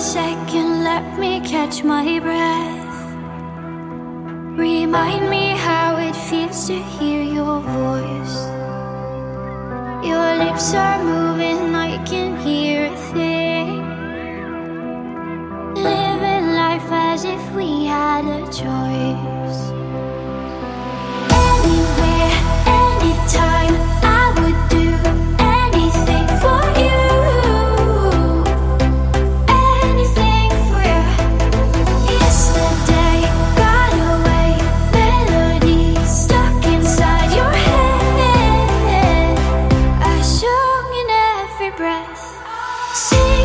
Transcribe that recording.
second, let me catch my breath. Remind me how it feels to hear your voice. Your lips are moving, I can hear a thing. Living life as if we had a choice. See